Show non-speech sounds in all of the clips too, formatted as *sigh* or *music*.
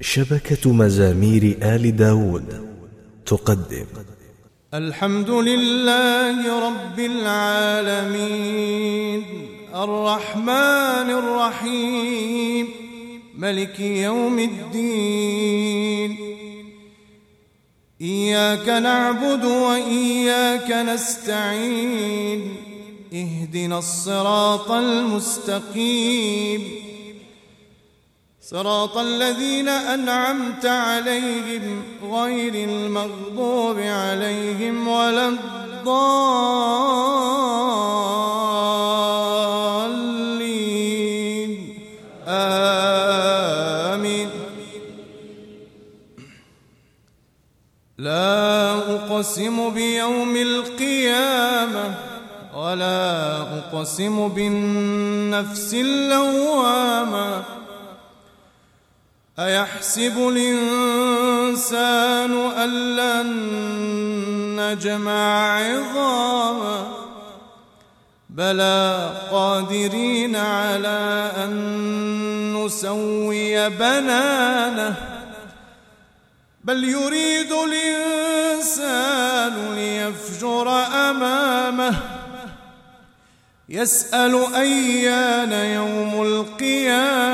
شبكة مزامير آل داود تقدم. الحمد لله رب العالمين الرحمن الرحيم ملك يوم الدين. إياك نعبد وإياك نستعين اهدنا الصراط المستقيم. صراط الذين أنعمت عليهم غير المغضوب عليهم ولا الضالين. آمين. لا أقسم بيوم القيامة ولا أقسم بالنفس اللوامة أيحسب الإنسان أن لن نجمع عظاما؟ بلى قادرين على أن نسوي بنانه. بل يريد الإنسان ليفجر أمامه. يسأل أيان يوم القيامة؟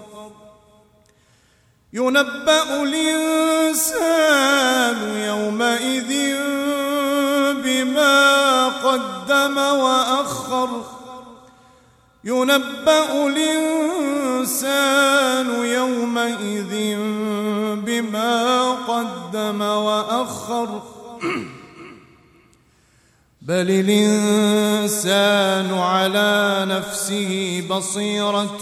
ينبأ الإنسان يومئذ بما قدم وأخر ينبأ الإنسان يومئذ بما قدم وأخر *clears throat* بل الإنسان على نفسه بصيرة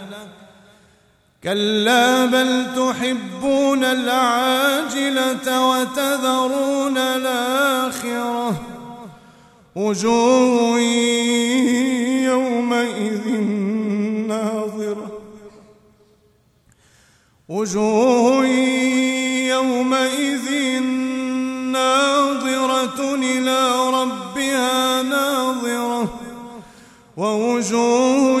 كلا بل تحبون العاجلة وتذرون الآخرة. وجوه يومئذ ناظرة. وجوه يومئذ ناظرة إلى ربها ناظرة. ووجوه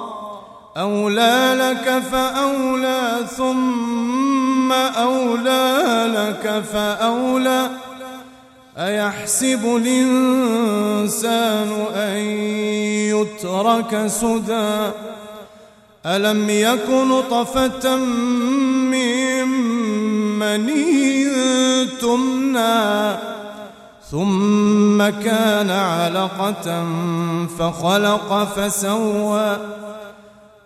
أولى لك فأولى ثم أولى لك فأولى. أيحسب الإنسان أن يترك سدى؟ ألم يك نطفة من مني تمنى؟ ثم كان علقة فخلق فسوى.